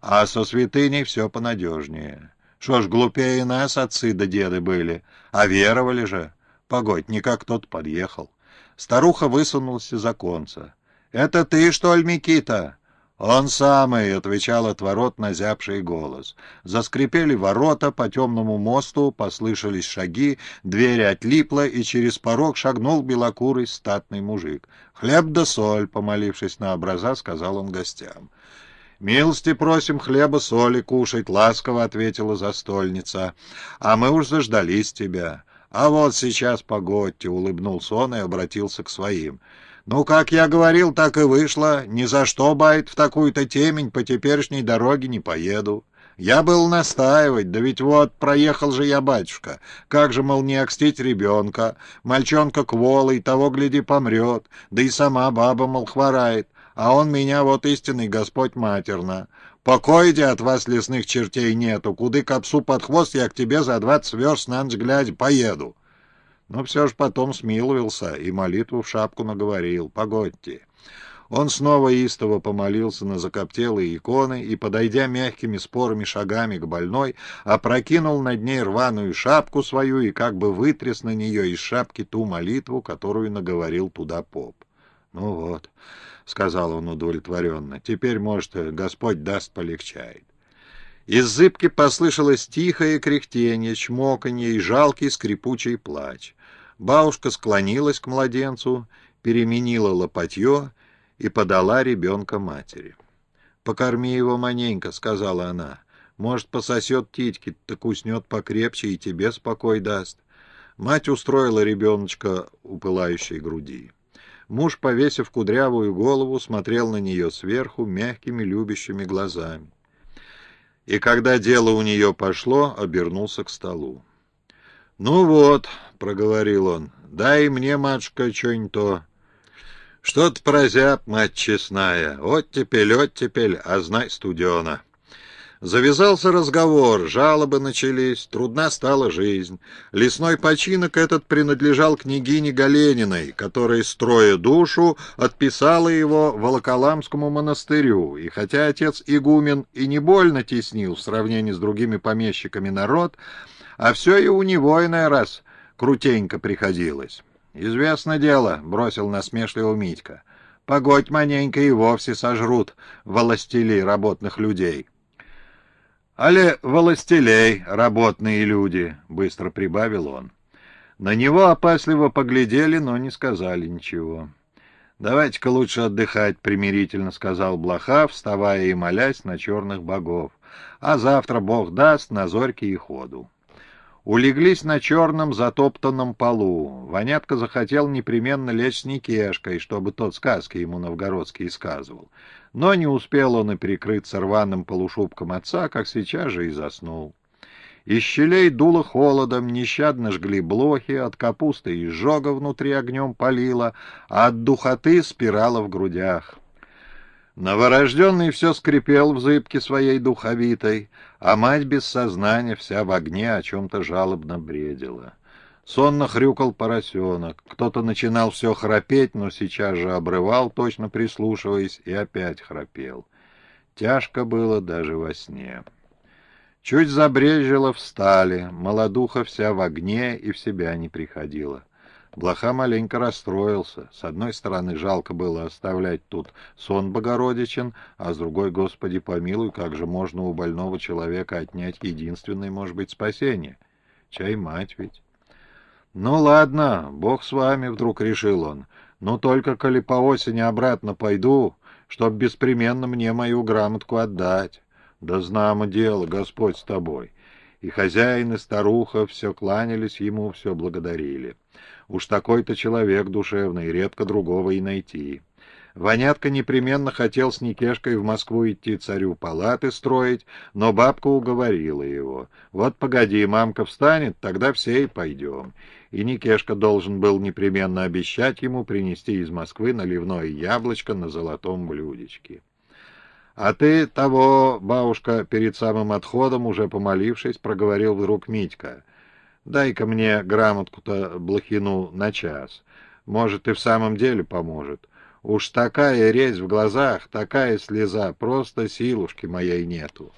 а со святыней все понадежнее. Что ж, глупее нас отцы да деды были, а веровали же. Погодь, никак тот подъехал. Старуха высунулась из оконца. «Это ты, что ли, Микита?» «Он самый», — отвечал от ворот назябший голос. Заскрипели ворота, по темному мосту послышались шаги, дверь отлипла, и через порог шагнул белокурый статный мужик. «Хлеб да соль», — помолившись на образа, сказал он гостям. «Милости просим хлеба соли кушать», — ласково ответила застольница. «А мы уж заждались тебя». «А вот сейчас погодьте», — улыбнулся он и обратился к своим. «Ну, как я говорил, так и вышло. Ни за что, байт, в такую-то темень по теперешней дороге не поеду. Я был настаивать, да ведь вот, проехал же я, батюшка. Как же, мол, не окстить ребенка? Мальчонка кволый, того, гляди, помрет. Да и сама баба, мол, хворает. А он меня, вот истинный Господь матерно. Покойте от вас лесных чертей нету. Куды капсу под хвост, я к тебе за двадцать верст на ночь глядя поеду. Но все же потом смиловался и молитву в шапку наговорил. Погодьте. Он снова истово помолился на закоптелые иконы и, подойдя мягкими спорыми шагами к больной, опрокинул над ней рваную шапку свою и как бы вытряс на нее из шапки ту молитву, которую наговорил туда поп. «Ну вот», — сказал он удовлетворенно, — «теперь, может, Господь даст полегчает». Из зыбки послышалось тихое кряхтение, чмоканье и жалкий скрипучий плач. Бабушка склонилась к младенцу, переменила лопатье и подала ребенка матери. «Покорми его маненько», — сказала она. «Может, пососет титьки, так уснет покрепче и тебе спокой даст». Мать устроила ребеночка у пылающей груди. Муж, повесив кудрявую голову, смотрел на нее сверху мягкими любящими глазами. И когда дело у нее пошло, обернулся к столу. «Ну вот», — проговорил он, — «дай мне, матушка, что-нибудь то». «Что-то прозяб, мать честная, оттепель, оттепель, а знай студена». Завязался разговор, жалобы начались, трудна стала жизнь. Лесной починок этот принадлежал княгине Галениной, которая, строя душу, отписала его Волоколамскому монастырю, и хотя отец игумен и не больно теснил в сравнении с другими помещиками народ, а все и у него иной раз крутенько приходилось. «Известно дело», — бросил насмешливо Митька. «Погодь маненько и вовсе сожрут властелей работных людей». «Але властелей, работные люди», — быстро прибавил он. На него опасливо поглядели, но не сказали ничего. «Давайте-ка лучше отдыхать», — примирительно сказал Блоха, вставая и молясь на черных богов. «А завтра Бог даст на зорьке и ходу». Улеглись на черном затоптанном полу. Вонятка захотел непременно лечь с Никешкой, чтобы тот сказки ему новгородские сказывал. Но не успел он и прикрыться рваным полушубком отца, как сейчас же и заснул. Из щелей дуло холодом, нещадно жгли блохи, от капусты изжога внутри огнем палило, а от духоты спирала в грудях. Новорожденный все скрипел в зыбке своей духовитой, а мать без сознания вся в огне о чем-то жалобно бредила. Сонно хрюкал поросенок. Кто-то начинал все храпеть, но сейчас же обрывал, точно прислушиваясь, и опять храпел. Тяжко было даже во сне. Чуть забрежило встали, молодуха вся в огне и в себя не приходила. Блоха маленько расстроился. С одной стороны, жалко было оставлять тут сон Богородичен, а с другой, Господи помилуй, как же можно у больного человека отнять единственное, может быть, спасение? Чай мать ведь. «Ну ладно, Бог с вами», — вдруг решил он. «Но только коли по осени обратно пойду, чтоб беспременно мне мою грамотку отдать. Да знамо дело, Господь с тобой». И хозяин, и старуха все кланялись ему, все благодарили. Уж такой-то человек душевный, редко другого и найти. Вонятка непременно хотел с Никешкой в Москву идти царю палаты строить, но бабка уговорила его. «Вот погоди, мамка встанет, тогда все и пойдем». И Никешка должен был непременно обещать ему принести из Москвы наливное яблочко на золотом блюдечке. «А ты того, бабушка, перед самым отходом, уже помолившись, проговорил вдруг Митька. Дай-ка мне грамотку-то Блохину на час. Может, и в самом деле поможет. Уж такая резь в глазах, такая слеза, просто силушки моей нету.